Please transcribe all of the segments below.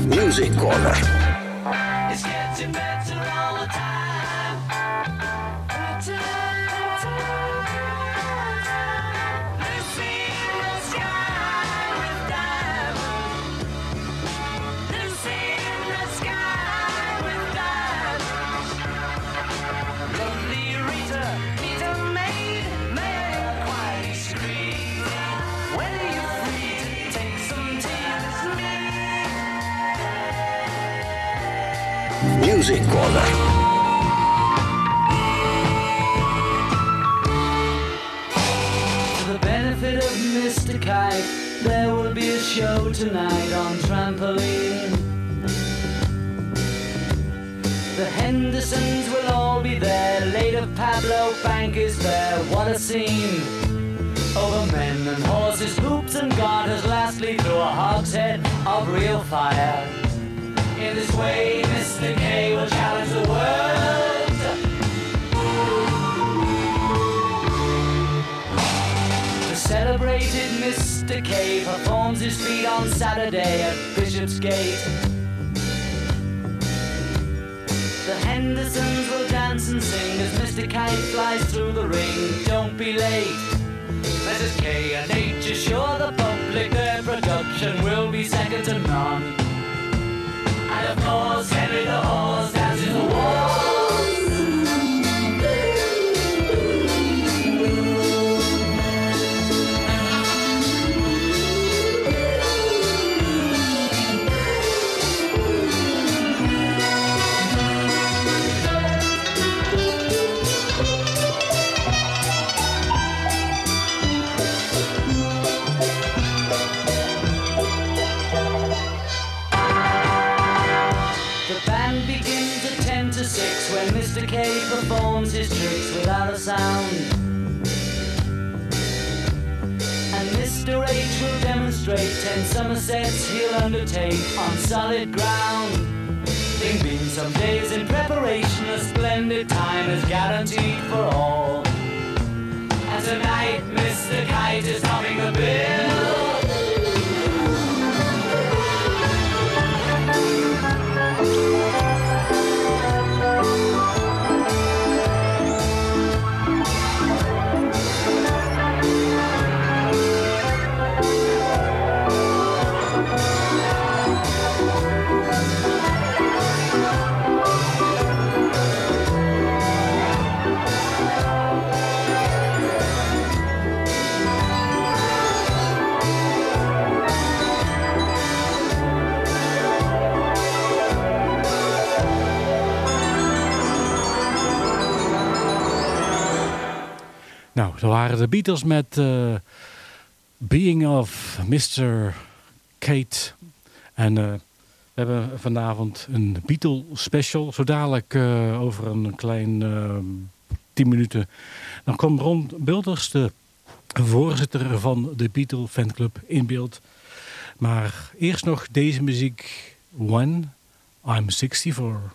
Music Corner. Music Corner. For the benefit of Mr. Kite, there will be a show tonight on trampoline. The Hendersons will all be there. Later, Pablo Bank is there. What a scene! Over men and horses, hoops and garters. Lastly, through a hogshead of real fire. In this way, Mr. K will challenge the world. The celebrated Mr. K performs his feat on Saturday at Bishopsgate. The Hendersons will dance and sing as Mr. Kite flies through the ring. Don't be late. Mrs. K and H assure the public their production will be second to none of horse, Henry the horse, down to the wall. Somersets he'll undertake on solid ground. Bing bing, some days in preparation, a splendid time is guaranteed for all. And tonight, Mr. Kite is topping the bill. Waren de Beatles met eh, Being of Mr. Kate. En eh, we hebben vanavond een Beatle special. Zo dadelijk eh, over een klein 10 minuten. Dan komt Ron Bulders, de voorzitter van de Beatle fanclub, in beeld. Maar eerst nog deze muziek. When I'm 64.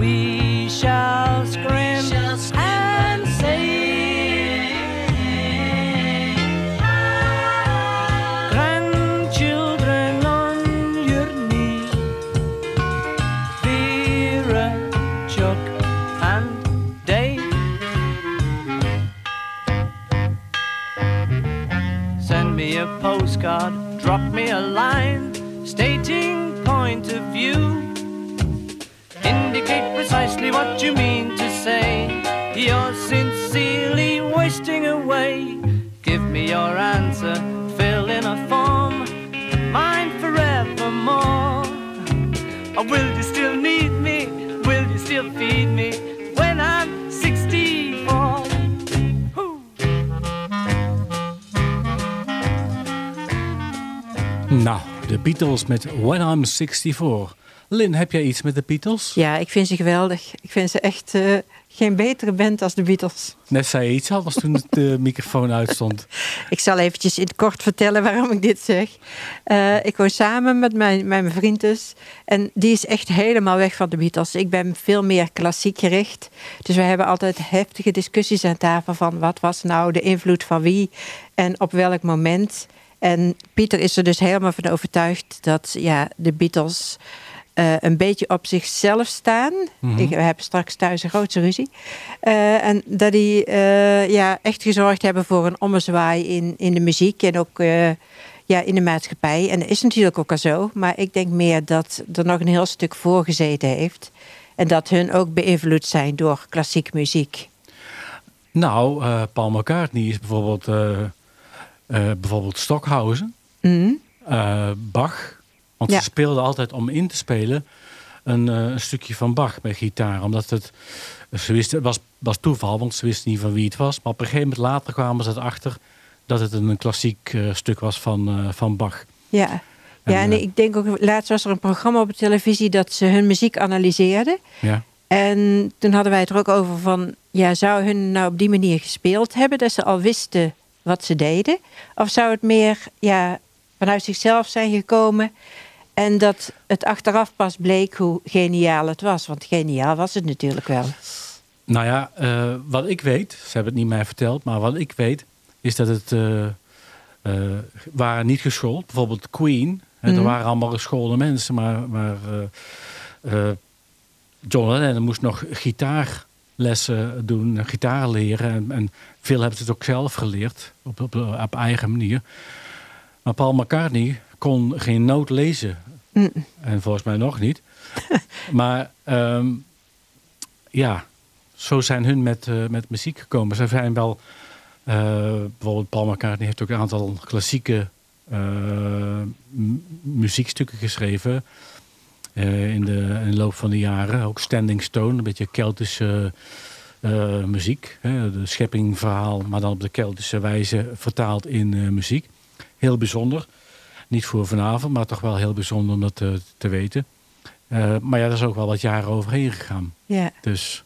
We shall Beatles met When I'm 64. Lynn, heb jij iets met de Beatles? Ja, ik vind ze geweldig. Ik vind ze echt eh, geen betere band als de Beatles. Net zei je iets anders toen de microfoon uitstond. Ik zal eventjes in het kort vertellen waarom ik dit zeg. Eh, ik woon samen met mijn, met mijn vriend dus. En die is echt helemaal weg van de Beatles. Ik ben veel meer klassiek gericht. Dus we hebben altijd heftige discussies aan tafel van... wat was nou de invloed van wie en op welk moment. En Pieter is er dus helemaal van overtuigd dat ja, de Beatles... eh, een beetje op zichzelf staan. Ik, we hebben straks thuis een grootste ruzie. Eh, en dat die eh, ja, echt gezorgd hebben voor een ommezwaai in, in de muziek en ook ja, in de maatschappij. En dat is natuurlijk ook al zo. Maar ik denk meer dat er nog een heel stuk voor gezeten heeft. En dat hun ook beïnvloed zijn door klassiek muziek. Nou, Paul McCartney is bijvoorbeeld, bijvoorbeeld Stockhausen, Mhm. eh, Bach. Want Ja. ze speelden altijd om in te spelen een, eh, een stukje van Bach met gitaar. Omdat het, ze wisten, het was, was toeval, want ze wisten niet van wie het was. Maar op een gegeven moment later kwamen ze erachter dat het een klassiek eh, stuk was van, eh, van Bach. Ja. En, ja, en eh, ik denk ook, laatst was er een programma op de televisie dat ze hun muziek analyseerden. Ja. En toen hadden wij het er ook over van, ja, zou hun nou op die manier gespeeld hebben, dat ze al wisten wat ze deden? Of zou het meer ja, vanuit zichzelf zijn gekomen en dat het achteraf pas bleek hoe geniaal het was? Want geniaal was het natuurlijk wel. Nou ja, eh, wat ik weet, ze hebben het niet mij verteld, maar wat ik weet is dat het eh, eh, waren niet geschoold. Bijvoorbeeld Queen, hè, Mhm. er waren allemaal geschoolde mensen, maar, maar John Lennon moest nog gitaarlessen doen, gitaar leren. En, en veel hebben ze het ook zelf geleerd, op, op, op eigen manier. Maar Paul McCartney kon geen noot lezen. Mm. En volgens mij nog niet. maar ehm, ja, zo zijn hun met, eh, met muziek gekomen. Ze zijn wel, eh, bijvoorbeeld Paul McCartney heeft ook een aantal klassieke eh, muziekstukken geschreven. Eh, in, de, in de loop van de jaren. Ook Standing Stone, een beetje Keltische eh, muziek. Hè, de scheppingverhaal, maar dan op de Keltische wijze vertaald in eh, muziek. Heel bijzonder. Niet voor vanavond, maar toch wel heel bijzonder om dat te, te weten. Maar ja, daar is ook wel wat jaren overheen gegaan. Ja. Dus.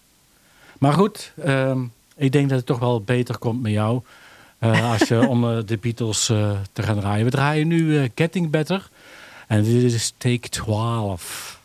Maar goed, ehm, ik denk dat het toch wel beter komt met jou. als je om de Beatles te gaan draaien. We draaien nu Getting Better. En dit is Take 12.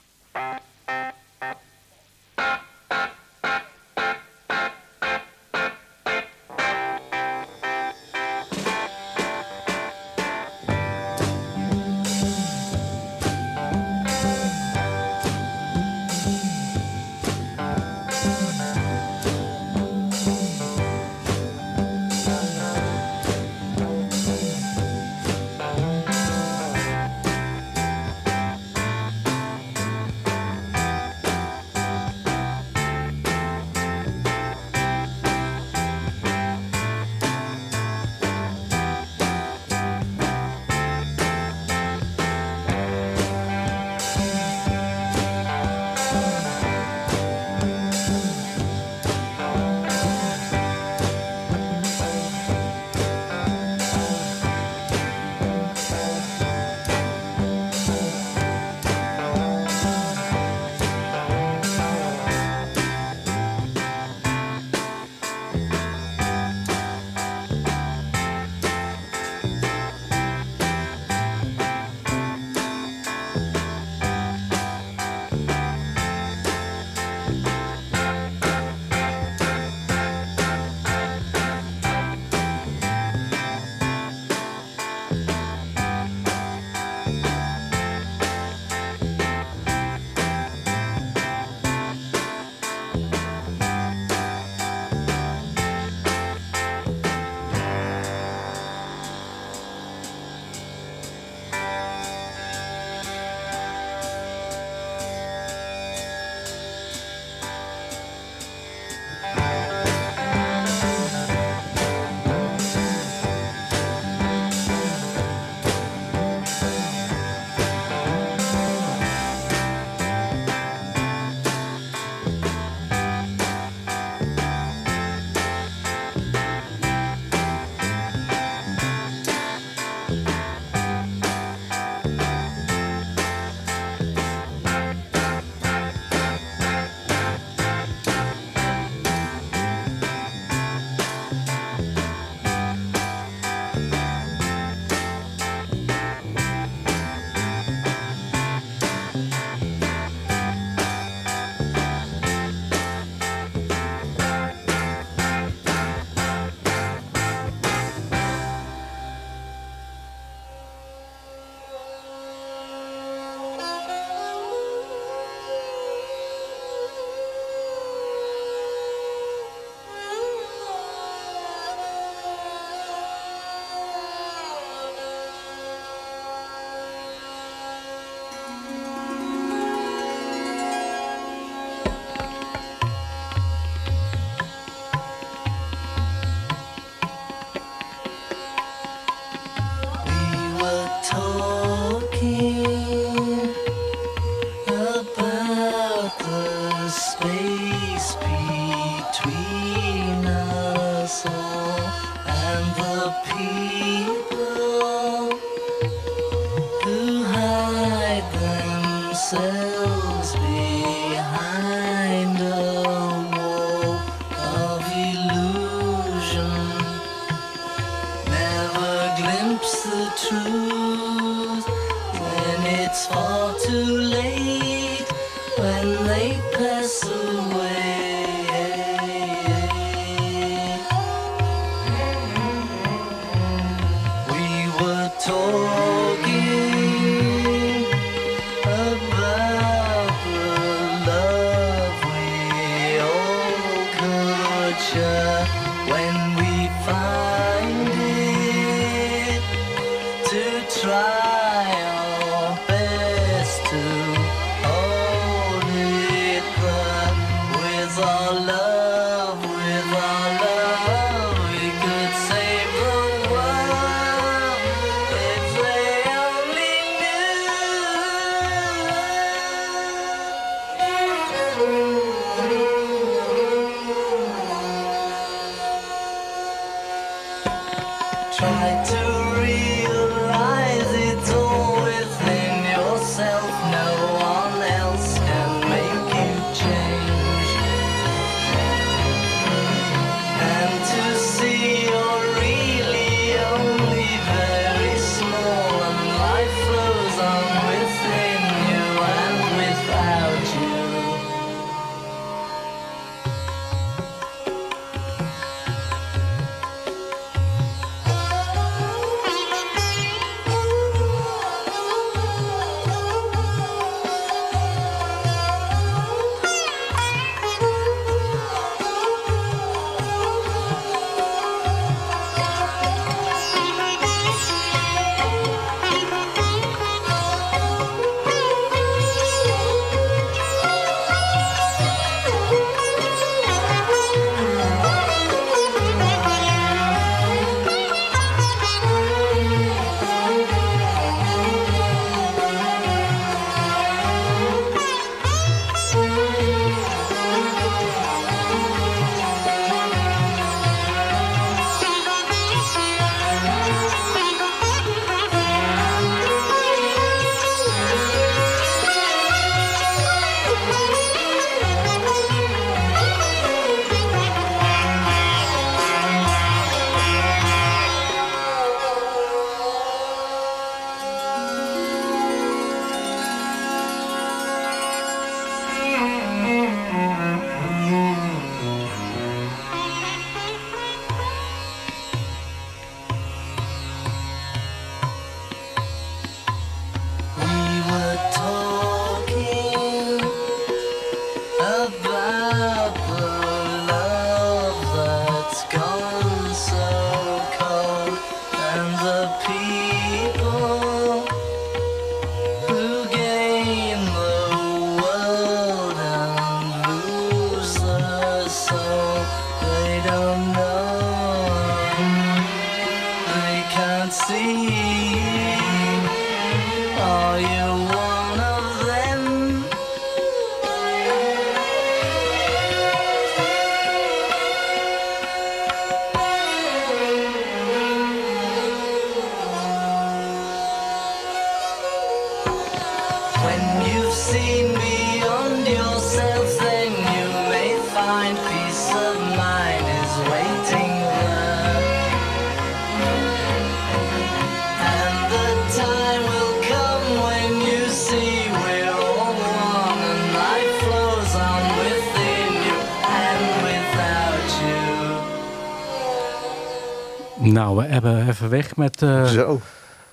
Even weg met, eh, Zo.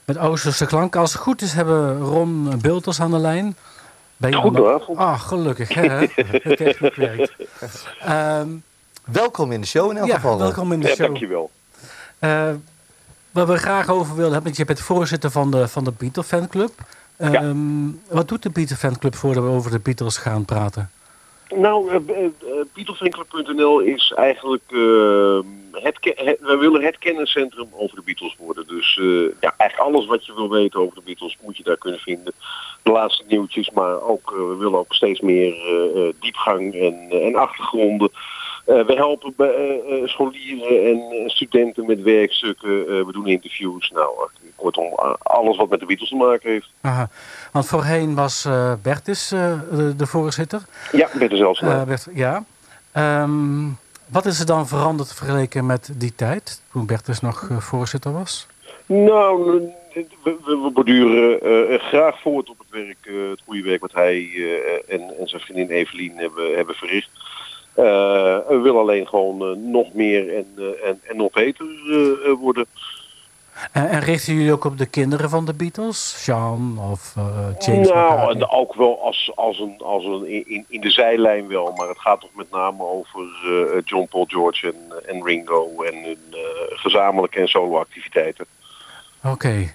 met Oosterse klanken. Als het goed is, hebben we Ron Bulters aan de lijn. Ben je Goedenavond. Ah, gelukkig. Hè? Goed gewerkt. Ehm, Welkom in de show in elk ja, geval. welkom in de Ja, show. dankjewel. Eh, waar we graag over willen hebben, want je bent voorzitter van de, van de Beatle Fanclub. Ehm, Wat doet de Beatle Fanclub voordat we over de Beatles gaan praten? Nou, uh, Beatleswinkler.nl is eigenlijk eh, het, we willen het kenniscentrum over de Beatles worden. Dus eh, ja, eigenlijk alles wat je wil weten over de Beatles moet je daar kunnen vinden. De laatste nieuwtjes, maar ook, eh, we willen ook steeds meer eh, eh, diepgang en, en achtergronden. Eh, we helpen eh, eh, scholieren en studenten met werkstukken. We doen interviews. Nou, kortom, alles wat met de Beatles te maken heeft. Aha. Want voorheen was Bertus de, de voorzitter. Ja, er zelfs Bert, ja. Ehm, wat is er dan veranderd vergeleken met die tijd, toen Bertus nog voorzitter was? Nou, we, we, borduren eh, graag voort op het werk, het goede werk wat hij en, en zijn vriendin Evelien hebben, hebben verricht. Eh, we willen alleen gewoon eh, nog meer en, eh, en, en nog beter eh, eh, worden. En, en richten jullie ook op de kinderen van de Beatles? Sean of eh, James nou, en ook wel als, als een, als een in- in, de zijlijn wel, maar het gaat toch met name over eh, John Paul George en, en Ringo en hun eh, gezamenlijke en solo-activiteiten. Oké.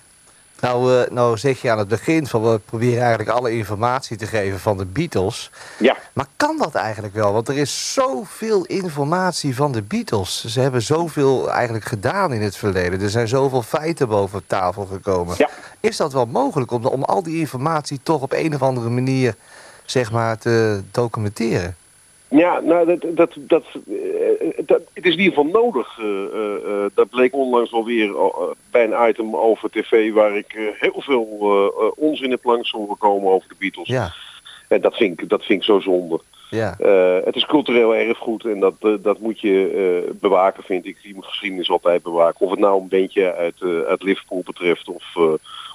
Nou, eh, nou zeg je aan het begin van we proberen eigenlijk alle informatie te geven van de Beatles. Ja, Maar kan dat eigenlijk wel? Want er is zoveel informatie van de Beatles. Ze hebben zoveel eigenlijk gedaan in het verleden. Er zijn zoveel feiten boven tafel gekomen. Ja. Is dat wel mogelijk om, om al die informatie toch op een of andere manier zeg maar, te documenteren? Ja, nou, dat, dat, dat, eh, dat, het is in ieder geval nodig. eh, eh, dat bleek onlangs alweer bij een item over tv waar ik heel veel onzin heb langs horen komen over de Beatles. Ja, En dat vind ik, dat vind ik zo zonde. ja. Het is cultureel erfgoed en dat, dat moet je bewaken, vind ik. Je moet geschiedenis altijd bewaken. Of het nou een bandje uit, uit Liverpool betreft of,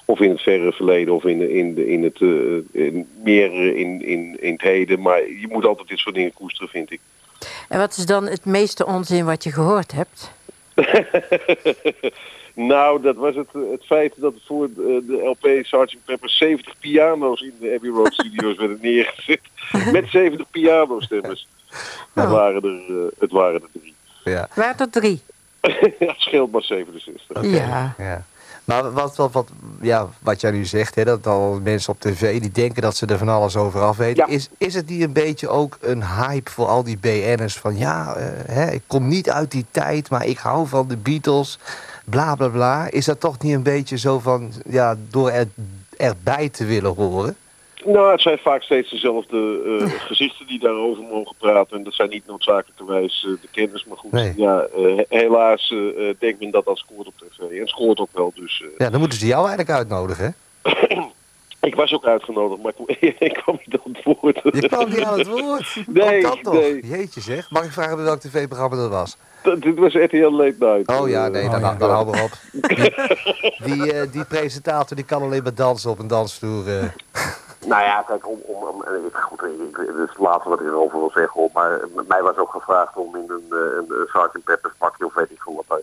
of in het verre verleden of in, in, de- in het, eh, in, meer eh, in, in, in het heden. Maar je moet altijd dit soort dingen koesteren, vind ik. En wat is dan het meeste onzin wat je gehoord hebt? nou, dat was het, het feit dat voor eh, de LP Sgt. Pepper 70 piano's in de Abbey Road Studios werden neergezet. Met 70 pianostemmers. Het, Oh. waren er, het waren er drie. ja. Waren er drie? ja, het scheelt maar 67. Ja. Ja. Maar wat, wat, wat, ja, wat jij nu zegt, hè, dat al mensen op tv die denken dat ze er van alles over af weten. Ja. Is, is het niet een beetje ook een hype voor al die BN'ers? Van ja, eh, hè, ik kom niet uit die tijd, maar ik hou van de Beatles, bla bla bla. Is dat toch niet een beetje zo van, ja, door er, erbij te willen horen? Nou, het zijn vaak steeds dezelfde eh, gezichten die daarover mogen praten. En dat zijn niet noodzakelijkerwijs eh, de kennis. Maar goed, Nee. ja, eh, helaas denkt men dat dat scoort op tv. En scoort ook wel. Dus eh, Ja, dan moeten ze jou eigenlijk uitnodigen. hè? ik was ook uitgenodigd, maar ik, ik kwam niet aan het woord. Je kwam niet aan het woord. Nee, dat nog. nee. Jeetje zeg. Mag ik vragen welk tv-programma dat was? Dat- Dit was RTL Late Night. Oh ja, nee, Oh, dan, ja. dan houden we op. Die, die, eh, die presentator die kan alleen maar dansen op een dansvloer. Eh. Nou ja, kijk, om, om, om, eh, ik, goed, ik, ik- het is het laatste wat ik erover wil zeggen, hoor, maar met mij was ook gevraagd om in een, eh, een, een Sgt. Pepper's pakje of weet ik veel wat daar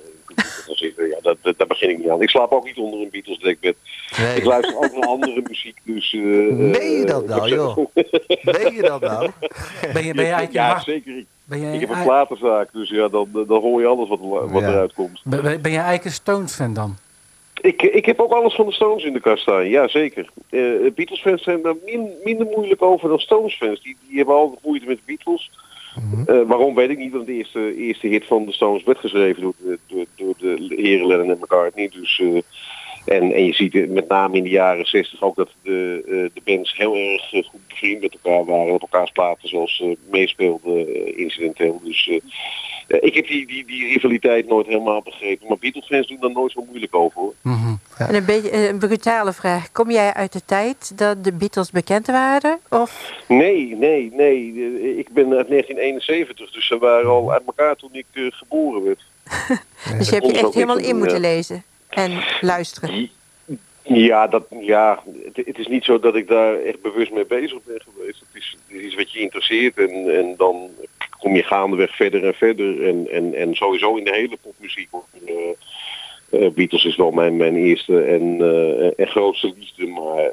zitten. Ja, dat, dat, daar begin ik niet aan. Ik slaap ook niet onder een Beatles dekbed. Nee. Ik luister ook naar andere muziek, dus... eh, Meen je eh, dat nou, joh? Meen je dat nou? Ben je, ben eigenlijk Ja, wa- zeker. Ik, ben je, ik heb een platenzaak, dus ja, dan, dan hoor je alles wat, wat Ja. eruit komt. ben, ben je eigenlijk een Stones-fan dan? Ik, ik heb ook alles van de Stones in de kast staan, ja zeker. Eh Beatles-fans zijn daar min- minder moeilijk over dan Stones-fans. Die, die hebben altijd moeite met de Beatles. Eh, waarom weet ik niet, want de eerste, eerste hit van de Stones werd geschreven door de, door, door de heren Lennon en McCartney. Dus, eh, en, en je ziet met name in de jaren 60 ook dat de, eh, de bands heel erg eh, goed bevriend met elkaar waren. Op elkaars platen zoals eh, meespeelden incidenteel. Dus ik heb die, die, die rivaliteit nooit helemaal begrepen. Maar Beatles-fans doen daar nooit zo moeilijk over hoor. Mhm. En een beetje een brutale vraag. Kom jij uit de tijd dat de Beatles bekend waren? Of Nee, nee, nee. Ik ben uit 1971, dus ze waren al uit elkaar toen ik geboren werd. dus je hebt je echt helemaal in moeten ja. lezen en luisteren? Ja, dat, ja het, is niet zo dat ik daar echt bewust mee bezig ben geweest. Het is, het is iets wat je interesseert en, en dan kom je gaandeweg verder en verder. En, en, en sowieso in de hele popmuziek. Eh, eh, Beatles is wel mijn, mijn eerste en, eh, en grootste liefde, maar...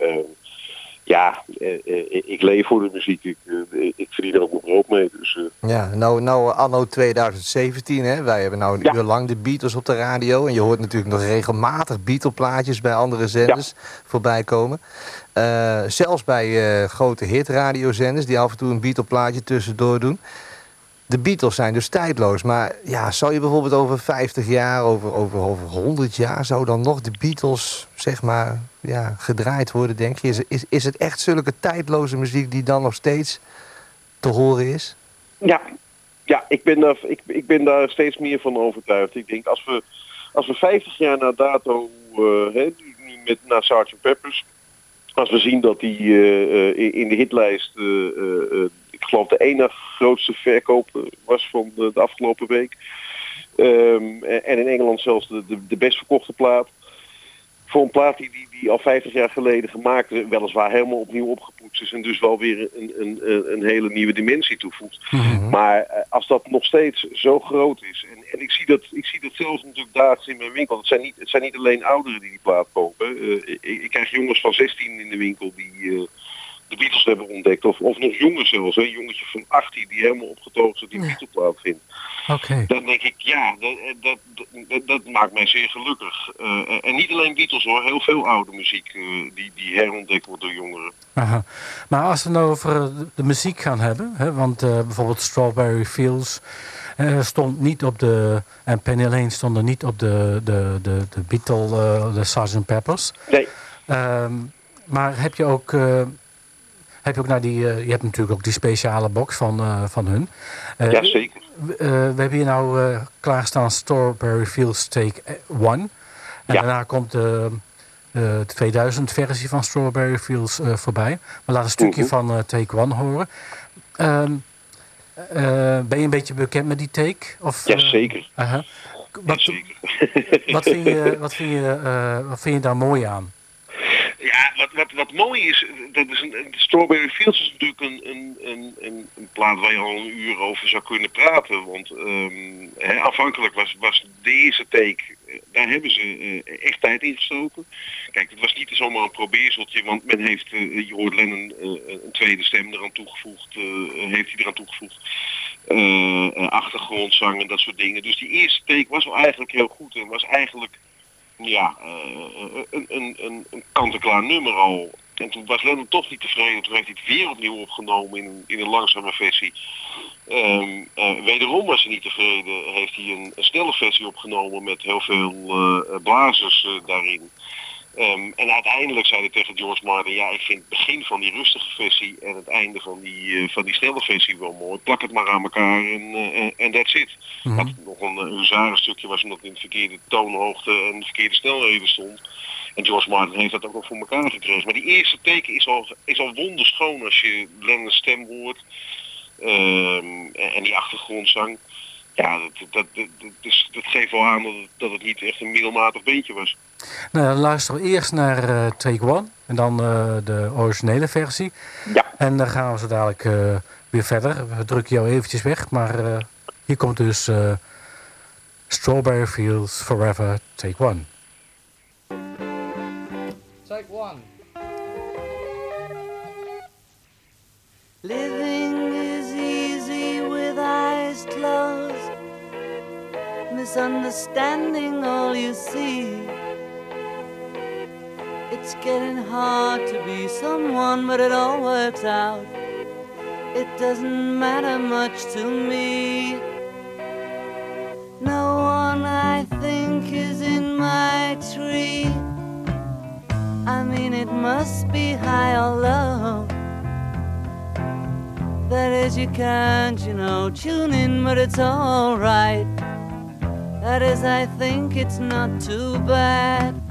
ja, eh, eh, ik leef voor de muziek. Ik, eh, ik verdien er ook mijn brood mee. Dus, Ja, nou, nou anno 2017, hè. Wij hebben nou een Ja. uur lang de Beatles op de radio. En je hoort natuurlijk nog regelmatig Beatle-plaatjes bij andere zenders voorbij komen. Zelfs bij eh, grote hitradiozenders die af en toe een Beatle-plaatje tussendoor doen. De Beatles zijn dus tijdloos. Maar ja, zou je bijvoorbeeld over 50 jaar, over, over, over 100 jaar... zou dan nog de Beatles, zeg maar, ja, gedraaid worden, denk je? Is, is, is het echt zulke tijdloze muziek die dan nog steeds te horen is? Ja, Ja, ik ben, daar, ik, ik ben daar steeds meer van overtuigd. Ik denk, als we, als we 50 jaar na dato, eh, nu met, na Sgt. Peppers, als we zien dat die eh, eh, in- de hitlijst, eh, ik geloof de ene grootste verkoop was van de, de afgelopen week. Ehm, en in Engeland zelfs de, de, de best verkochte plaat. Voor een plaat die, die, die al 50 jaar geleden gemaakt is, weliswaar helemaal opnieuw opgepoetst is en dus wel weer een, een, een, hele nieuwe dimensie toevoegt. Maar eh, als dat nog steeds zo groot is, en, en ik, zie dat, ik zie dat zelfs natuurlijk dagelijks in mijn winkel, het zijn niet, het zijn niet alleen ouderen die die plaat kopen. Eh, ik, ik krijg jongens van 16 in de winkel die eh, de Beatles hebben ontdekt, of, of nog jongens zelfs, een jongetje van 18 die helemaal opgetogen is dat die Beatle-plaat vindt. Oké. Dan denk ik, ja, dat, dat, dat, dat maakt mij zeer gelukkig. Eh, en niet alleen Beatles hoor, heel veel oude muziek eh, die, die herontdekt wordt door jongeren. Aha. Maar als we nou over eh, de, muziek gaan hebben, hè, want eh, bijvoorbeeld Strawberry Fields eh, stond niet op de, en Penny Lane stonden niet op de, de, de, de Beatle, eh, de Sgt. Peppers. Nee, Ehm, maar heb je ook, eh, heb je ook naar die, eh, je hebt natuurlijk ook die speciale box van, eh, van hun. Eh, ja zeker. we- hebben hier nou klaarstaan Strawberry Fields Take 1. En Ja. daarna komt de, de 2000 versie van Strawberry Fields voorbij. We laten een stukje Mhm. van Take 1 horen. Ehm, eh, ben je een beetje bekend met die take? Of, Ja, zeker. aha. Wat, zeker. wat, vind je, wat, vind je, wat vind je daar mooi aan? Ja, wat, wat, wat mooi is, dat is een, Strawberry Fields is natuurlijk een, een, een, een, plaat waar je al een uur over zou kunnen praten. Want ehm, hè, afhankelijk was, was de eerste take, eh, daar hebben ze eh, echt tijd in gestoken. Kijk, het was niet zomaar een probeerseltje, want men heeft, eh, je hoort Lennon een tweede stem eraan toegevoegd, heeft hij eraan toegevoegd. Achtergrondzang en dat soort dingen. Dus die eerste take was wel eigenlijk heel goed en was eigenlijk ja, eh, een, een, een, kant-en-klaar nummer al. En toen was Lennon toch niet tevreden. Toen heeft hij het weer opnieuw opgenomen in, in een langzame versie. Ehm, eh, wederom was hij niet tevreden. Heeft hij een, snelle versie opgenomen met heel veel eh, blazers daarin. Ehm, en uiteindelijk zei hij tegen George Martin, ja, ik vind het begin van die rustige versie en het einde van die, eh, van die snelle versie wel mooi. Plak het maar aan elkaar en eh, en en that's it. Wat nog een huzarenstukje was omdat het in de verkeerde toonhoogte en de verkeerde snelheden stond. En George Martin heeft dat ook nog voor elkaar gekregen. Maar die eerste teken is al, is al wonderschoon als je Lennon's stem hoort. Ehm, en, die achtergrondzang. Ja, dat, dat, dat, dat, dat geeft wel aan dat het, dat het niet echt een middelmatig beentje was. Nou, dan luisteren we eerst naar eh Take One en dan eh, de originele versie. Ja. En dan gaan we zo dadelijk eh, weer verder. We drukken jou eventjes weg, maar eh, hier komt dus eh, Strawberry Fields Forever Take One. Take one. Living is easy with eyes closed, misunderstanding all you see. It's getting hard to be someone, but it all works out. It doesn't matter much to me. No one I think is in my tree. I mean, it must be high or low. That is, you can't, you know, tune in, but it's alright. That is, I think it's not too bad.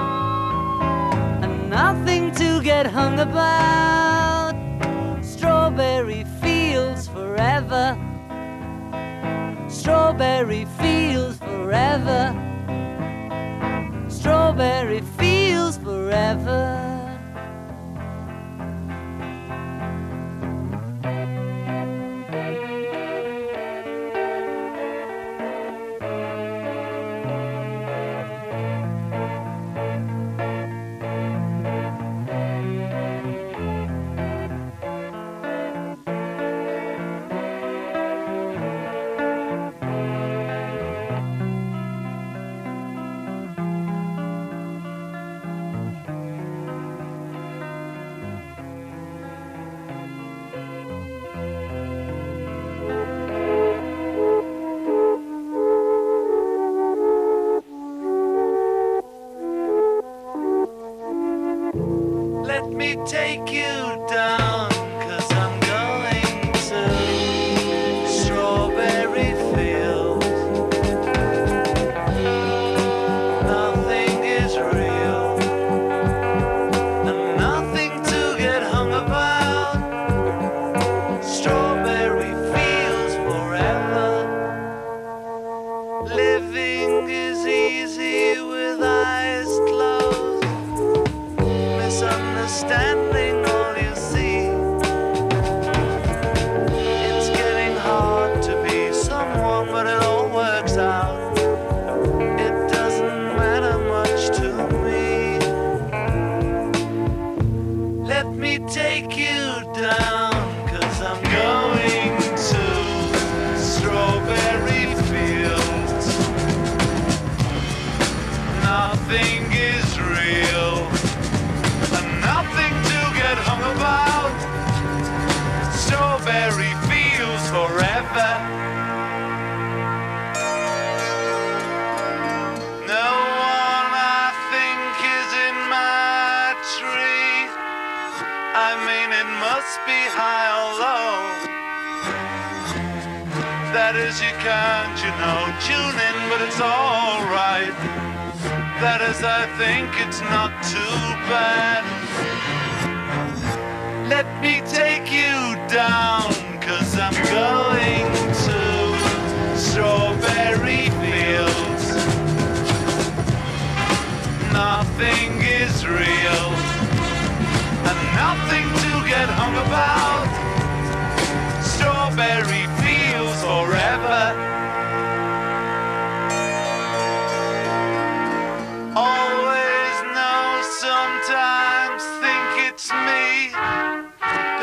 nothing to get hung about. Strawberry fields forever. Strawberry fields forever. Strawberry fields forever. Take you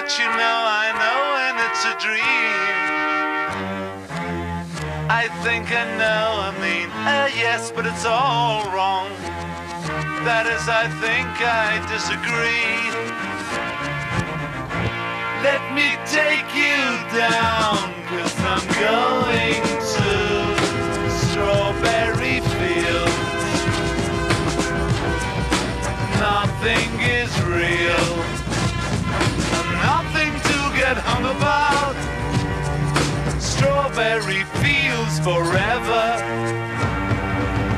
But you know, I know when it's a dream. I think I know, I mean, uh, yes, but it's all wrong. That is, I think I disagree. Let me take you down, cause I'm going to about. Strawberry fields forever.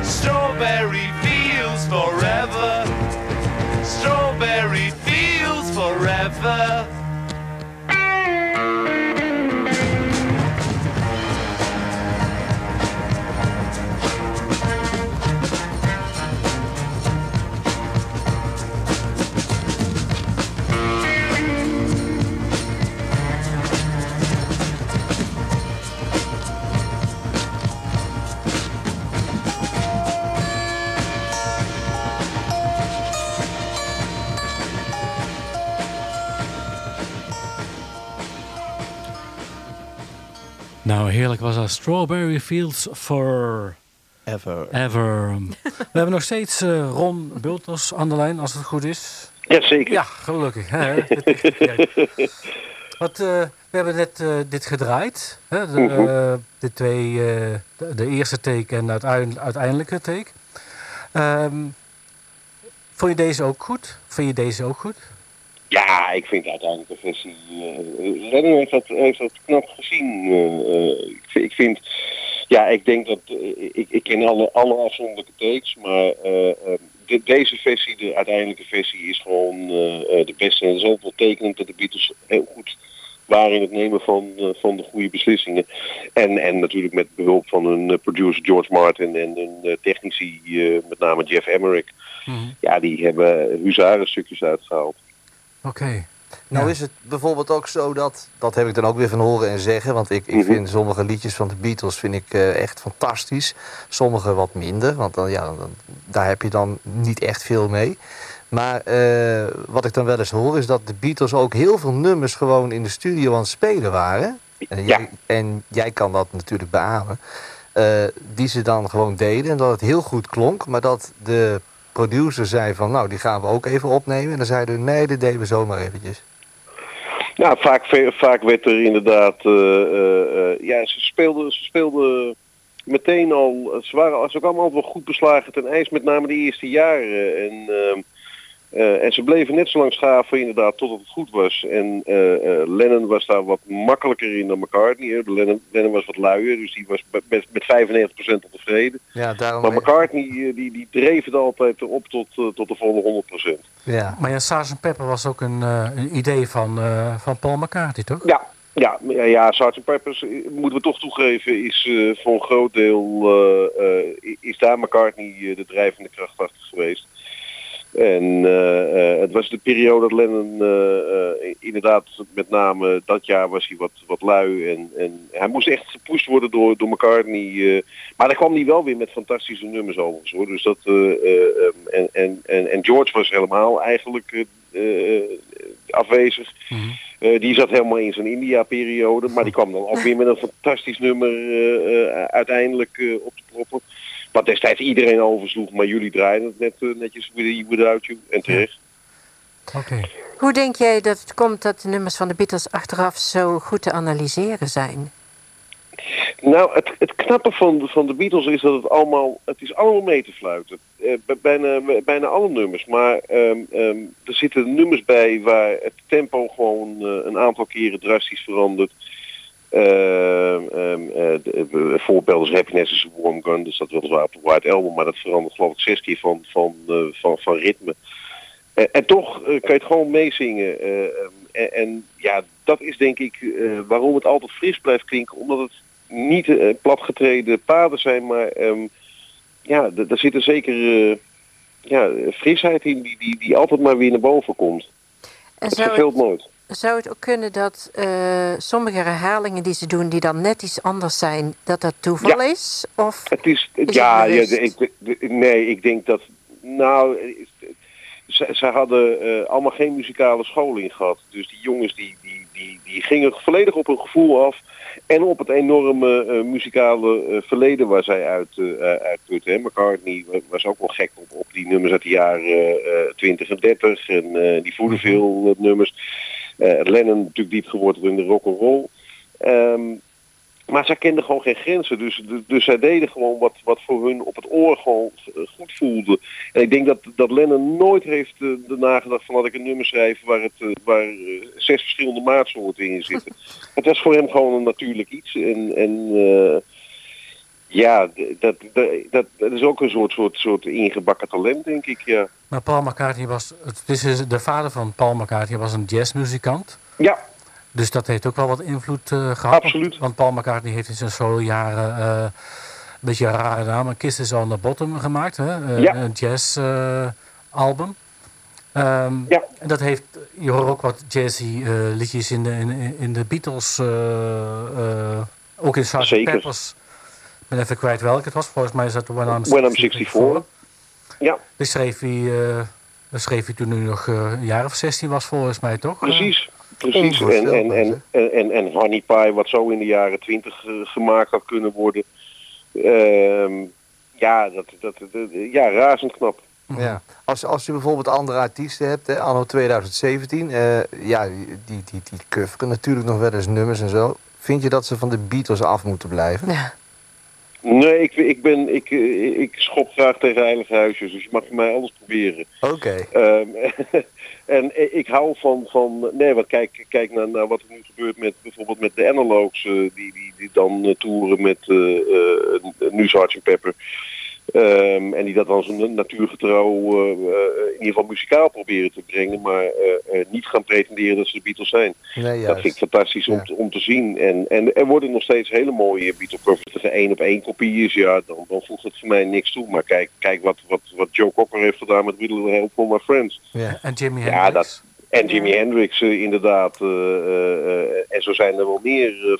Strawberry fields forever. Strawberry fields forever. Nou, heerlijk was dat. Strawberry Fields Forever. Ever. We hebben nog steeds eh, Ron Bulters aan de lijn, als het goed is. Jazeker. Ja, gelukkig. Hè? Wat, eh, we hebben net eh, dit gedraaid. Hè? De, Mhm. de twee, eh, de, de eerste take en de uiteindelijk, uiteindelijke take. Ehm, vond je deze ook goed? Vond je deze ook goed? Ja, ik vind uiteindelijk de versie. Uh, Lennon heeft dat, heeft dat knap gezien. eh, eh, ik, vind- ik vind. Ja, ik denk dat. ik, ik ken alle, alle afzonderlijke takes, maar de- deze versie, de uiteindelijke versie, is gewoon de beste. En het is ook wel tekenend dat de Beatles heel goed waren in het nemen van, van de goede beslissingen. En, en natuurlijk met behulp van eh, producer George Martin en eh, technici, met name Jeff Emmerich. Mhm. Ja, die hebben huzarenstukjes uitgehaald. Oké. Nou Ja. is het bijvoorbeeld ook zo dat, dat heb ik dan ook weer van horen en zeggen, want ik, ik Mhm. vind sommige liedjes van de Beatles vind ik eh, echt fantastisch, sommige wat minder, want dan, ja, dan, daar heb je dan niet echt veel mee. Maar eh, wat ik dan wel eens hoor is dat de Beatles ook heel veel nummers gewoon in de studio aan het spelen waren. En Ja. jij, en jij kan dat natuurlijk beamen. eh, die ze dan gewoon deden en dat het heel goed klonk, maar dat de producer zei van nou die gaan we ook even opnemen. En dan zeiden we nee, dit deden we zomaar eventjes. Ja, vaak, vaak werd er inderdaad. eh, eh, eh, ja, ze speelden, ze speelden meteen al. Ze waren ze ook allemaal wel goed beslagen ten ijs, met name de eerste jaren. En, ehm, eh, en ze bleven net zo lang schaven, inderdaad, totdat het goed was. En eh, eh, Lennon was daar wat makkelijker in dan McCartney. Hè. Lennon, Lennon was wat luier, dus die was met, met- met 95% al tevreden. Ja, daarom. Maar McCartney die, die dreef het altijd op tot, tot de volle 100%. Ja. Maar ja, Sgt. Pepper was ook een, een idee van, van Paul McCartney, toch? Ja, ja, ja, ja Sgt. Peppers, moeten we toch toegeven, is eh, voor een groot deel is daar McCartney de drijvende kracht achter geweest. En eh, eh, het was de periode dat Lennon eh, inderdaad, met name dat jaar was hij wat, wat lui. En, en hij moest echt gepusht worden door, door McCartney. maar dan kwam hij wel weer met fantastische nummers overigens hoor. Dus dat, eh, eh, ehm, en, en, en, en George was helemaal eigenlijk afwezig. Mhm. Die zat helemaal in zijn India-periode. Maar die kwam dan ook weer met een fantastisch nummer uiteindelijk op de proppen. Wat destijds iedereen oversloeg. Maar jullie draaiden het net eh, netjes Without You. En terecht. Oké. Hoe denk jij dat het komt dat de nummers van de Beatles achteraf zo goed te analyseren zijn? Nou, het, het knappe van, de- van de Beatles is dat het allemaal, het is allemaal mee te fluiten. Eh, bij- bijna, bijna alle nummers. Maar ehm, ehm, er zitten nummers bij waar het tempo gewoon eh, een aantal keren drastisch verandert. Ehm, ehm, eh, de- de- voorbeeld is Happiness is a Warm Gun. Dus dat weliswaar op White Album. Maar dat verandert geloof ik zes keer van, van, eh, van, van ritme. Eh, en toch eh, kan je het gewoon meezingen. eh, ehm, en, en ja, dat is denk ik eh, waarom het altijd fris blijft klinken. Omdat het niet eh, platgetreden paden zijn, maar ehm, ja, daar zit er zeker eh, ja, frisheid in die, die, die altijd maar weer naar boven komt. En Het verveelt nooit. Zou het ook kunnen dat eh, sommige herhalingen die ze doen, die dan net iets anders zijn, dat dat toeval Ja. is? Of Het is, ja, ik, nee, ik denk dat, nou, ze, ze hadden eh, allemaal geen muzikale scholing gehad. Dus die jongens die, die, die, die gingen volledig op hun gevoel af. En op het enorme eh, muzikale verleden waar zij uit, eh uitputten. hè. McCartney wa- was ook wel gek op, op die nummers uit de jaren eh 20 en 30. En die voerden veel eh, nummers. Eh, Lennon natuurlijk diep geworteld in de rock'n'roll. Ehm maar zij kenden gewoon geen grenzen. Dus, dus, dus zij deden gewoon wat, wat voor hun op het oor gewoon goed voelde. En ik denk dat, dat Lennon nooit heeft eh, erna gedacht van laat ik een nummer schrijven waar, het, eh, waar zes verschillende maatsoorten in zitten. het was voor hem gewoon een natuurlijk iets. En, en ja, dat, dat, dat, is ook een soort, soort, soort ingebakken talent, denk ik. Ja, Maar Paul McCartney was, het is dus de vader van Paul McCartney was een jazzmuzikant. ja Dus dat heeft ook wel wat invloed eh, gehad. Absoluut. Want, Paul McCartney heeft in zijn solo-jaren eh, een beetje een rare naam, Kisses on the Bottom gemaakt. Hè? Eh, Ja. Een jazz-album. Ehm, Ja. En dat heeft, je hoort ook wat jazzy liedjes in de, in, in de Beatles, ook in Sgt. Zeker. Peppers. Ik ben even kwijt welke het was, volgens mij is dat When I'm When I'm 64. Ja, Die schreef hij, eh, dat schreef hij toen hij nog eh, een jaar of 16 was, volgens mij toch? Precies. Precies. En, en, en, en, en, Honey Pie, wat zo in de jaren twintig eh, gemaakt had kunnen worden. Ehm, ja, dat, dat, dat- ja, razend knap. Ja. Als, als je bijvoorbeeld andere artiesten hebt, hè, anno 2017, eh, ja, die, die, die, die coveren natuurlijk nog wel eens nummers en zo. Vind je dat ze van de Beatles af moeten blijven? Ja. Nee, ik, ik, ben, ik, eh, ik schop graag tegen heilige huisjes, dus je mag mij alles proberen. Oké. Ehm, en ik hou van, van nee, wat kijk, kijk naar, naar wat er nu gebeurt met bijvoorbeeld met de analogs, eh, die, die, die dan eh, toeren met eh, nu Sgt. Pepper. Ehm, en die dat dan zo natuurgetrouw, eh, eh, in ieder geval muzikaal proberen te brengen, maar eh, niet gaan pretenderen dat ze de Beatles zijn. Nee, Dat vind ik fantastisch om, te, om te zien. En, en er worden nog steeds hele mooie Beatle covers. Er één op één kopie is, ja, dan, dan voegt het voor mij niks toe. Maar kijk, kijk wat, wat, wat Joe Cocker heeft gedaan met the Help for My Friends. Ja. En Jimi Ja, Hendrix. dat- En Jimi Hendrix inderdaad. en zo zijn er wel meer eh,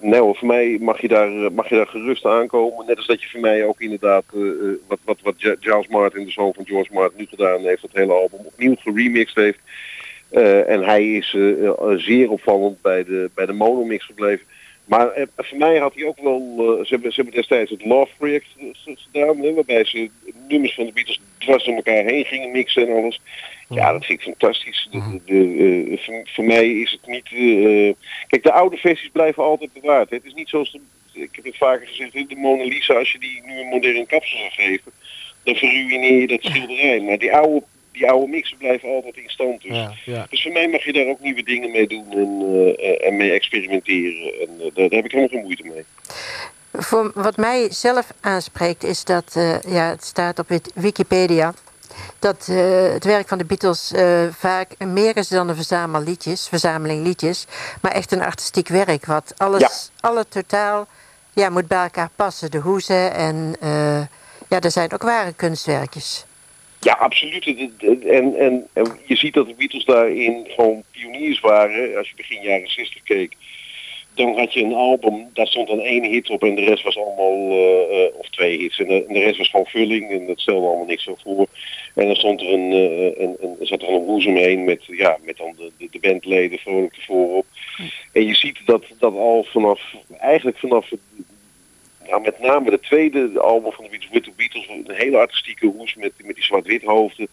nou, voor mij mag je, daar, eh, mag je daar gerust aankomen. Net als dat je voor mij ook inderdaad, eh, eh, wat, wat, wat Giles Martin, de zoon van George Martin, nu gedaan heeft, dat hele album opnieuw geremixed heeft. En hij is zeer opvallend bij de, bij de monomix gebleven. Maar eh, voor mij had hij ook wel, eh, ze, hebben, ze hebben destijds het Love Project eh, gedaan, hè, waarbij ze nummers van de Beatles dwars door elkaar heen gingen mixen en alles. Ja, dat vind ik fantastisch. De, de, de, eh, voor, voor mij is het niet... kijk, de oude versies blijven altijd bewaard. hè. Het is niet zoals... De, ik heb het vaker gezegd, de Mona Lisa, als je die nu een modern kapsel zou geven, dan verruineer je dat schilderij. Maar die oude, die oude mixen blijven altijd in stand. Dus. Ja, ja. dus voor mij mag je daar ook nieuwe dingen mee doen en, eh, eh, en mee experimenteren. En eh, daar, daar heb ik helemaal geen moeite mee. Voor, wat mij zelf aanspreekt is dat, eh, ja, het staat op Wikipedia, dat eh, het werk van de Beatles eh, vaak meer is dan een verzamel liedjes, verzameling liedjes, maar echt een artistiek werk, wat alles, alle totaal ja, moet bij elkaar passen. De hoezen en eh, ja, er zijn ook ware kunstwerkjes. Ja, absoluut. En, en, en je ziet dat de Beatles daarin gewoon pioniers waren. Als je begin jaren 60 keek, dan had je een album, daar stond dan één hit op en de rest was allemaal, eh, eh, of twee hits. En de, en de rest was gewoon vulling en dat stelde allemaal niks zo voor. En dan stond er een, eh, een, een, zat er een hoes omheen met, ja, met dan de, de, de bandleden vrolijk ervoor op. En je ziet dat dat al vanaf, eigenlijk vanaf nou, met name de tweede album van de Beatles, With the Beatles, een hele artistieke hoes met, met die zwart-wit hoofden.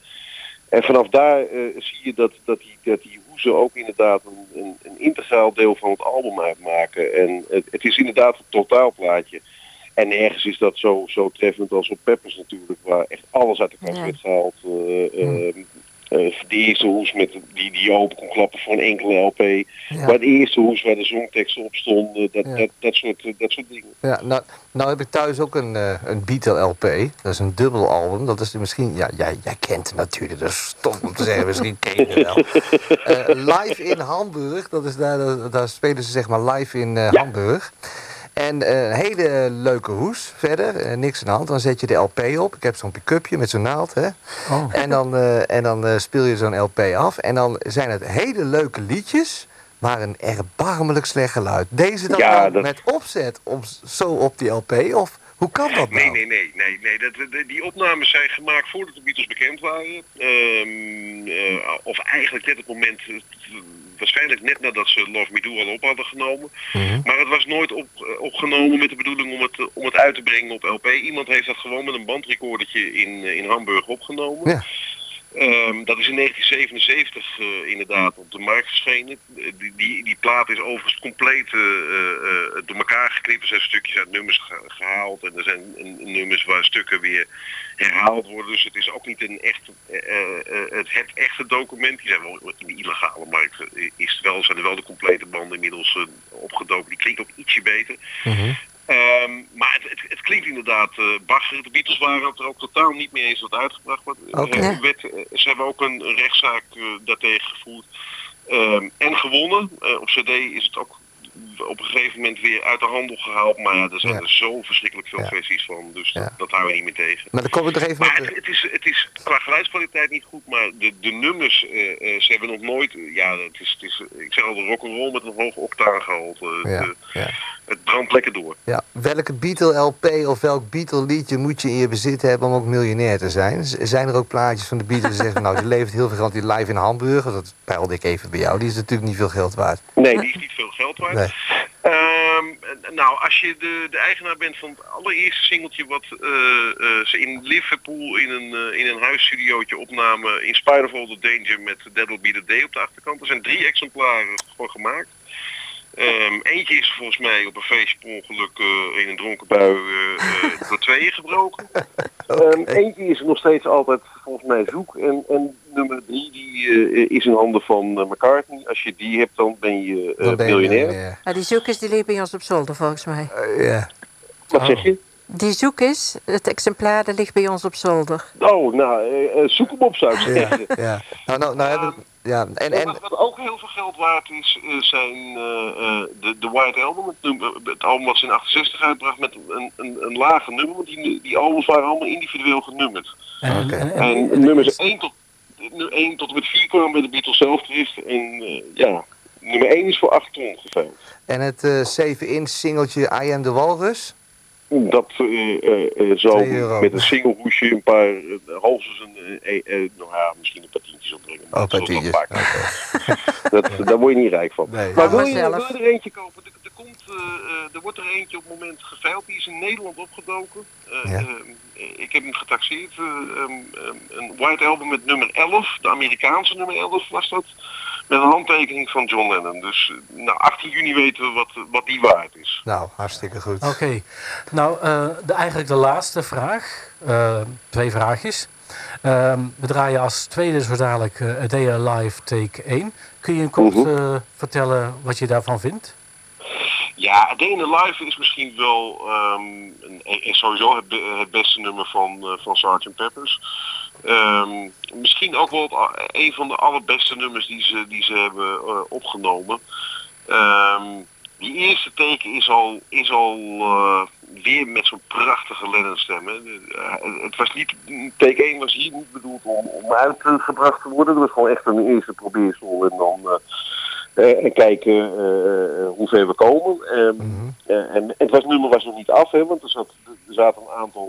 En vanaf daar eh, zie je dat, dat, die, dat die hoezen ook inderdaad een, een, een integraal deel van het album uitmaken. En het, het is inderdaad een totaalplaatje. En nergens is dat zo, zo treffend als op Peppers natuurlijk, waar echt alles uit de kast Ja. werd gehaald. Eh, eh, eh, de eerste hoes met, die, die je open kon klappen voor een enkele LP. Maar de eerste hoes waar de zongteksten op stonden, dat, Ja. dat, dat, soort, eh, dat soort dingen. Ja, nou, nou heb ik thuis ook een, eh, een Beatle LP. Dat is een dubbel album. Dat is misschien, ja, jij, jij kent het natuurlijk. Dat is stom om te zeggen, misschien ken je het wel. Eh, live in Hamburg, dat is daar, daar, daar spelen ze zeg maar live in eh, Hamburg. En eh, een hele leuke hoes verder, eh, niks aan de hand. Dan zet je de LP op. Ik heb zo'n pick-upje met zo'n naald. Hè? Oh. En dan, eh, en dan eh, speel je zo'n LP af. En dan zijn het hele leuke liedjes, maar een erbarmelijk slecht geluid. Deze dan Ja, dat- met opzet om zo op die LP? Of hoe kan dat nou? Nee, nee, nee, nee, nee. Dat, de- die opnames zijn gemaakt voordat de Beatles bekend waren. Ehm, eh, of eigenlijk net op het moment, waarschijnlijk net nadat ze Love Me Do al op hadden genomen. Mhm. Maar het was nooit op, eh, opgenomen met de bedoeling om het, eh, om het uit te brengen op LP. Iemand heeft dat gewoon met een bandrecordertje in, eh, in Hamburg opgenomen. Ja. Ehm, dat is in 1977 eh, inderdaad op de markt verschenen. Eh, die, die, die plaat is overigens compleet eh, door elkaar geknipt. Er zijn stukjes uit nummers ge- gehaald en er zijn nummers waar stukken weer herhaald worden. Dus het is ook niet een echt, het, het echte document. Die zijn wel in de illegale markt is wel, zijn er wel de complete banden inmiddels opgedoken. Die klinkt ook ietsje beter. Mhm. Ehm, maar het, het, het klinkt inderdaad uh, bagger. De Beatles waren het er ook totaal niet mee eens wat uitgebracht wordt. Eh, werd, eh, ze hebben ook een, rechtszaak daartegen gevoerd. Ehm, en gewonnen. Op cd is het ook op een gegeven moment weer uit de handel gehaald. Maar ja, er zijn Ja. er zo verschrikkelijk veel Ja. versies van. Dus Ja. dat, dat houden we niet meer tegen. Maar dan kom ik nog even Maar met... het, het, is, het is qua geluidskwaliteit niet goed, maar de, de nummers, eh, eh, ze hebben nog nooit, ja, het is, het is, ik zeg al, de rock'n'roll met een hoog octaan gehaald. eh, Ja, de- ja. het brandt lekker door. Ja, welke Beatle LP of welk Beatle liedje moet je in je bezit hebben om ook miljonair te zijn? Z- Zijn er ook plaatjes van de Beatles die zeggen, nou, die levert heel veel geld die live in Hamburg. Dat peilde ik even bij jou. Die is natuurlijk niet veel geld waard. Nee, die is niet veel geld waard. Nee. Ehm, nou, als je de, de eigenaar bent van het allereerste singeltje wat eh, eh, ze in Liverpool in een, eh, in een huisstudiootje opnamen, In Spite of All the Danger met That Will Be the Day op de achterkant. Er zijn drie exemplaren voor gemaakt. Ehm, eentje is volgens mij op een feestje per ongeluk eh, in een dronken bui eh, eh, door tweeën gebroken. Ehm, eentje is nog steeds altijd volgens mij zoek. En, en nummer drie die, eh, is in handen van McCartney. Als je die hebt, dan ben je eh, Dan ben je miljonair. Ja, die zoekers die liepen bij ons op zolder volgens mij. Eh, ja. Wat zeg je? Die zoek is, het exemplaar dat ligt bij ons op zolder. Oh, nou, zoek hem op zou ik zeggen. ja. Nou, nou, nou hebben ja, en, En, wat, ook heel veel geld waard is, eh, zijn eh, eh, de, de White Album. Het, nummer- het album wat ze in 68 uitbracht met een, een, een lage nummer. Want die, die albums waren allemaal individueel genummerd. En, Oké. en, En, en- nummers 1 tot, nu 1 tot en met 4 kwamen bij de Beatles zelf terecht. En eh, ja, nummer 1 is voor 8 ton geveild. en het eh 7-inch singeltje I Am The Walrus. Dat eh, eh, eh, zo met een single hoesje een paar, eh, eh, nou ja, misschien een paar tientjes opbrengen. Oh, vaak. Oké. Dat, daar word je niet rijk van. Nee. Maar wil je er eentje kopen? Komt, eh, eh, er wordt er eentje op het moment geveild. Die is in Nederland opgedoken. Eh, Ja. ik heb hem getaxeerd. eh, ehm, ehm, een White Album met nummer 11. De Amerikaanse nummer 11 was dat. Met een handtekening van John Lennon. Dus nou, 18 juni weten we wat, wat die waard is. Nou, hartstikke goed. Oké, nou eh, de, eigenlijk de laatste vraag. Eh, twee vraagjes. Ehm, we draaien als tweede zo dadelijk eh, A Day Alive Take 1. Kun je kort Mhm. eh, vertellen wat je daarvan vindt? Ja, A Day in the Life is misschien wel ehm, en sowieso het, be- het beste nummer van, eh, van Sgt. Peppers. Ehm, misschien ook wel een van de allerbeste nummers die ze, die ze hebben eh, opgenomen. Ehm, die eerste teken is al, is al eh, weer met zo'n prachtige Lennon-stem. het was niet, take 1 was hier niet bedoeld om, om uitgebracht te worden. Het was gewoon echt een eerste probeersel en dan... eh, en kijken eh, eh, hoe ver we komen. Ehm, Mhm. en het was, nummer was nog niet af, hè, want er, zat, er zaten een aantal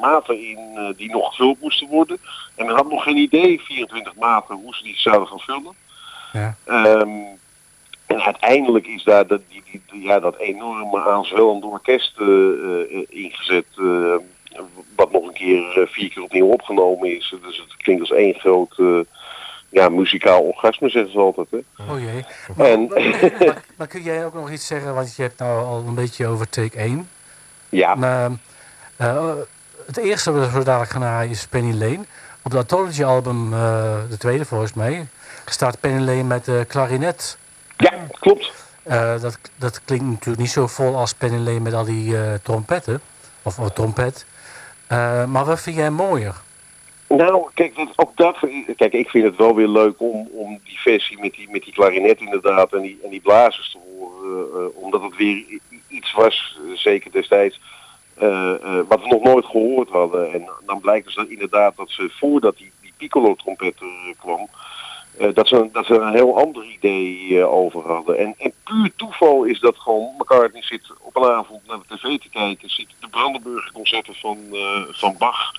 maten in die nog gevuld moesten worden. En men had nog geen idee, 24 maten, hoe ze die zouden gaan vullen. Ja. Ehm, en uiteindelijk is daar dat, die, die, ja, dat enorme aanzwellende orkest eh, ingezet. wat nog een keer vier keer opnieuw opgenomen is. Dus het klinkt als één groot ja, muzikaal orgasme, zeggen ze altijd. Hè. Oh jee. En, Maar, maar kun jij ook nog iets zeggen, want je hebt nou al een beetje over Take 1. ja, Maar, eh, het eerste wat we zo dadelijk gaan draaien is Penny Lane. Op dat Anthology album, eh, de tweede volgens mij, staat Penny Lane met de klarinet. ja, klopt. Eh, dat, dat klinkt natuurlijk niet zo vol als Penny Lane met al die trompetten. Of, of trompet. Maar wat vind jij mooier? Nou, kijk, ook dat, kijk, ik vind het wel weer leuk om, om die versie met die, met die klarinet inderdaad en die, en die blazers te horen. eh, omdat het weer iets was, eh, zeker destijds, eh, wat we nog nooit gehoord hadden. En dan blijkt dus dat inderdaad dat ze voordat die, die piccolo-trompet kwam, dat, ze, dat ze een heel ander idee over hadden. En, en puur toeval is dat gewoon McCartney zit op een avond naar de tv te kijken, ziet de Brandenburger concerten van, van Bach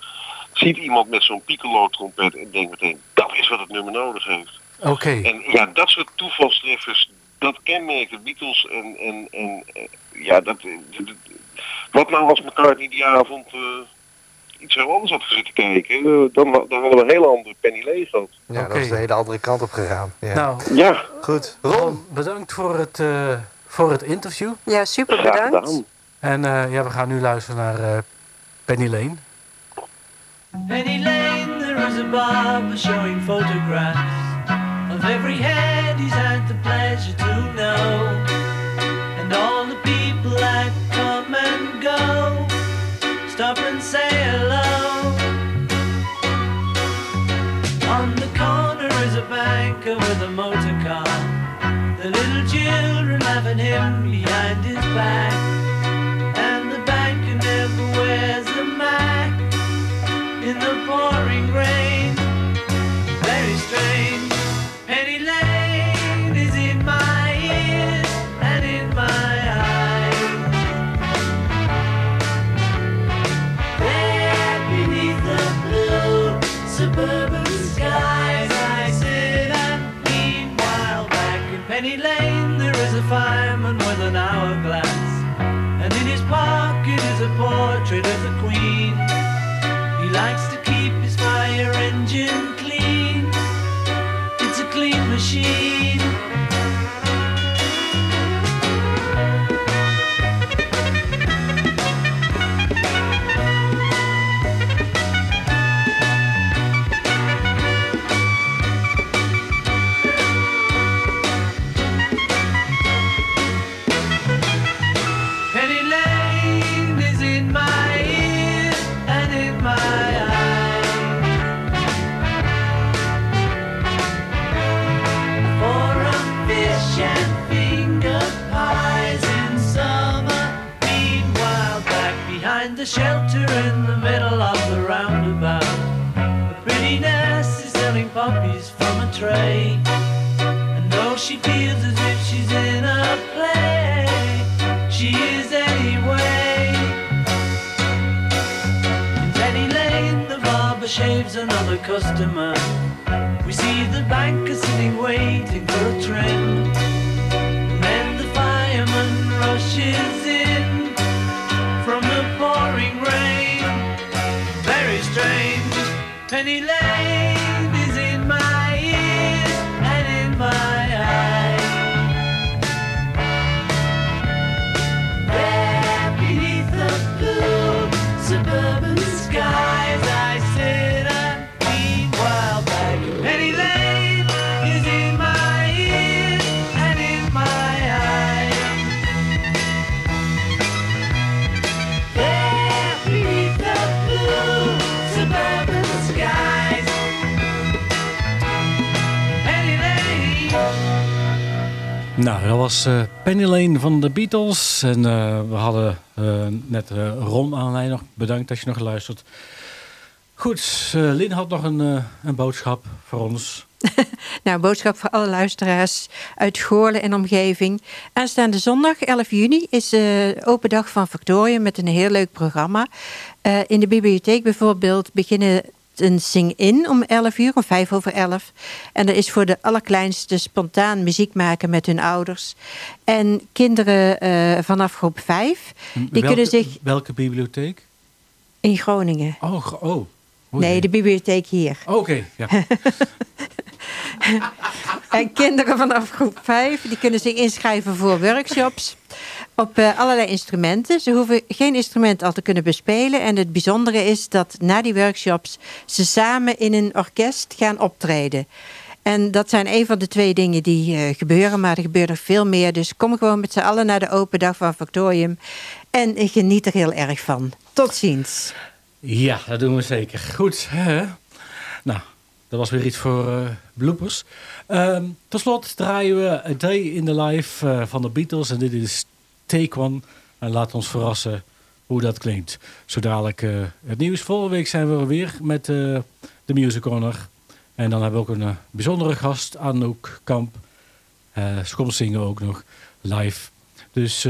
ziet iemand met zo'n piccolo-trompet en denkt meteen, dat is wat het nummer nodig heeft. Oké, En ja, dat soort toevalstreffers, dat kenmerkt de Beatles. En, en, en eh, ja, dat, eh, wat nou als McCartney die avond eh, iets heel anders had gezeten kijken, dan, dan hadden we een hele andere Penny Lane gehad. Ja, dat is de hele andere kant op gegaan. Ja. nou, Ja, Goed. Ron, Ron, bedankt voor het, eh, voor het interview. Ja, super bedankt. En eh, ja, we gaan nu luisteren naar eh, Penny Lane. Penny Lane, there is a barber showing photographs of every head he's had the pleasure to know, and all the people that come and go. Stop and say hello. On the corner is a banker with a motor car. The little children laughing him behind his back, fireman with an hourglass, and in his pocket is a portrait of the Queen. Tray. And though she feels as if she's in a play, she is anyway. In Penny Lane, the barber shaves another customer. We see the banker sitting waiting for a trim. Was eh, Penny Lane van de Beatles. En eh, we hadden eh, net Ron aan de nog. Bedankt dat je nog luistert. Goed, Lin had nog een, een boodschap voor ons. Nou, boodschap voor alle luisteraars uit Goorlen en omgeving. Aanstaande zondag, 11 juni, is eh open dag van Factorium met een heel leuk programma. In de bibliotheek bijvoorbeeld beginnen een sing-in om 11 uur, om 5 over 11. En dat is voor de allerkleinste spontaan muziek maken met hun ouders. En kinderen eh, vanaf groep 5, die welke, kunnen zich Welke bibliotheek? in Groningen. Oh, oh. Oei. Nee, de bibliotheek hier. Oké, ja. En kinderen vanaf groep 5 die kunnen zich inschrijven voor workshops op eh, allerlei instrumenten. Ze hoeven geen instrument al te kunnen bespelen. En het bijzondere is dat na die workshops ze samen in een orkest gaan optreden. En dat zijn een van de twee dingen die eh, gebeuren, maar er gebeurt nog veel meer. Dus kom gewoon met z'n allen naar de open dag van Factorium en geniet er heel erg van. Tot ziens. Ja, dat doen we zeker. Goed. Hè? Nou, dat was weer iets voor eh, bloopers. Ehm tot slot draaien we A Day in the Life eh, van de Beatles. En dit is Take One. En laat ons verrassen hoe dat klinkt. Zo dadelijk eh, het nieuws. Volgende week zijn we er weer met de Music Corner. En dan hebben we ook een bijzondere gast, Anouk Kamp. Ze komt zingen ook nog live. Dus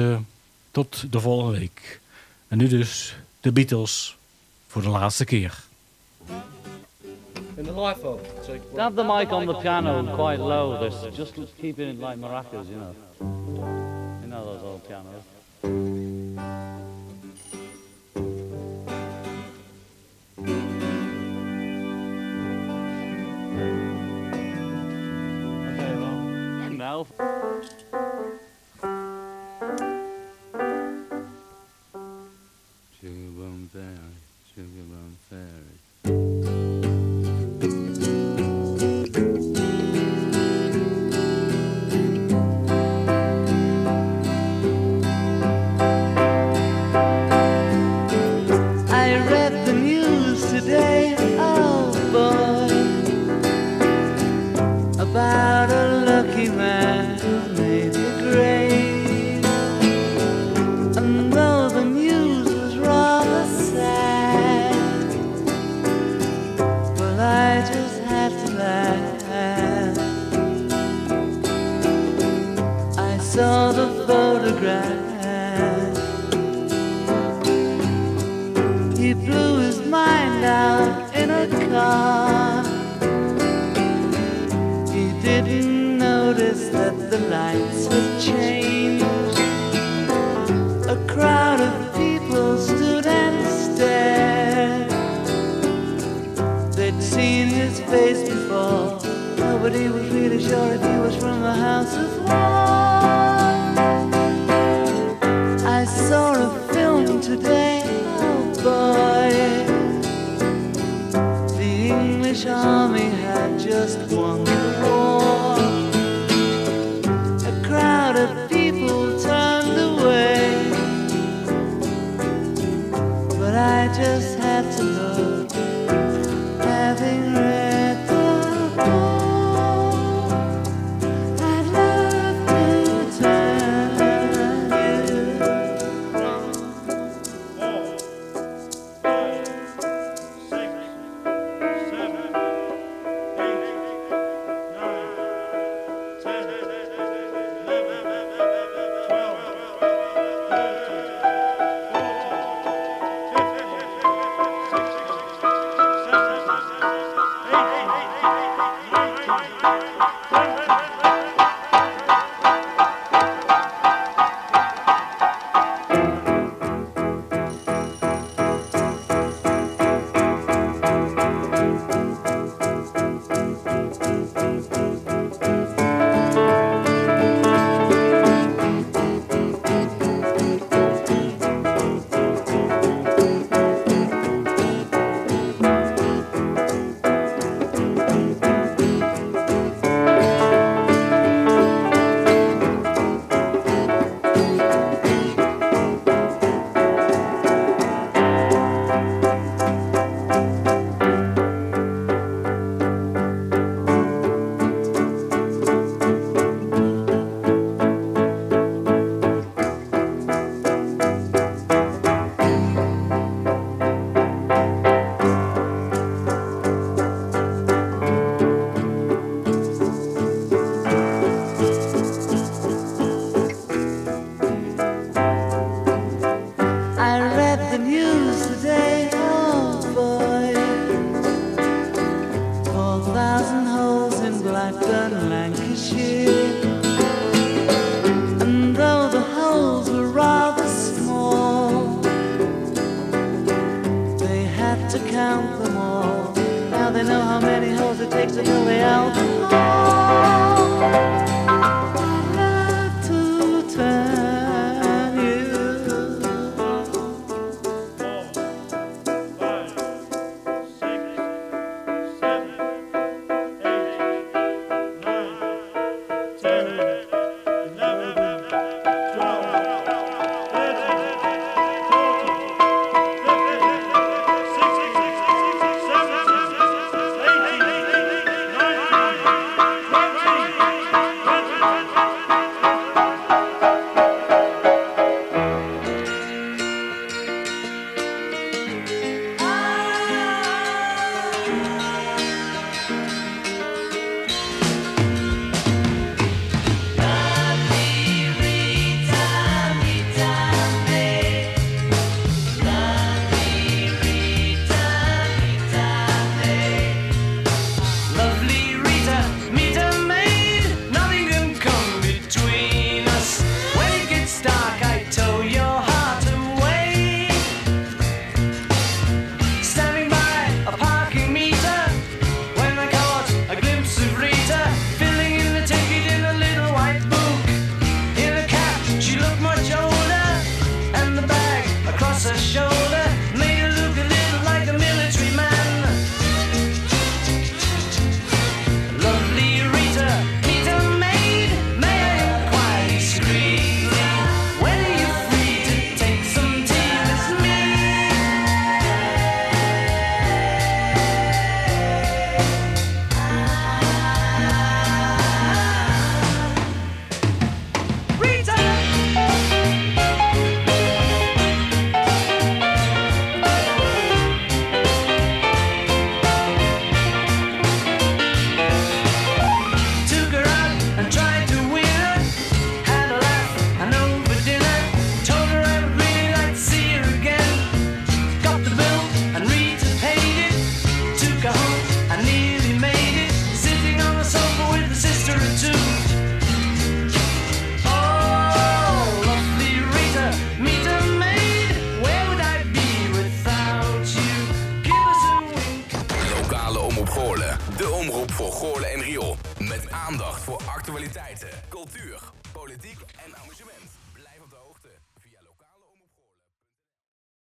tot de volgende week. En nu dus de Beatles voor de laatste keer. In the life of. Have the mic on the piano quite low. This just keeping it like maracas, you know. You know those old pianos. Okay, well, now. Sugar bum fairy, sugar bum fairy.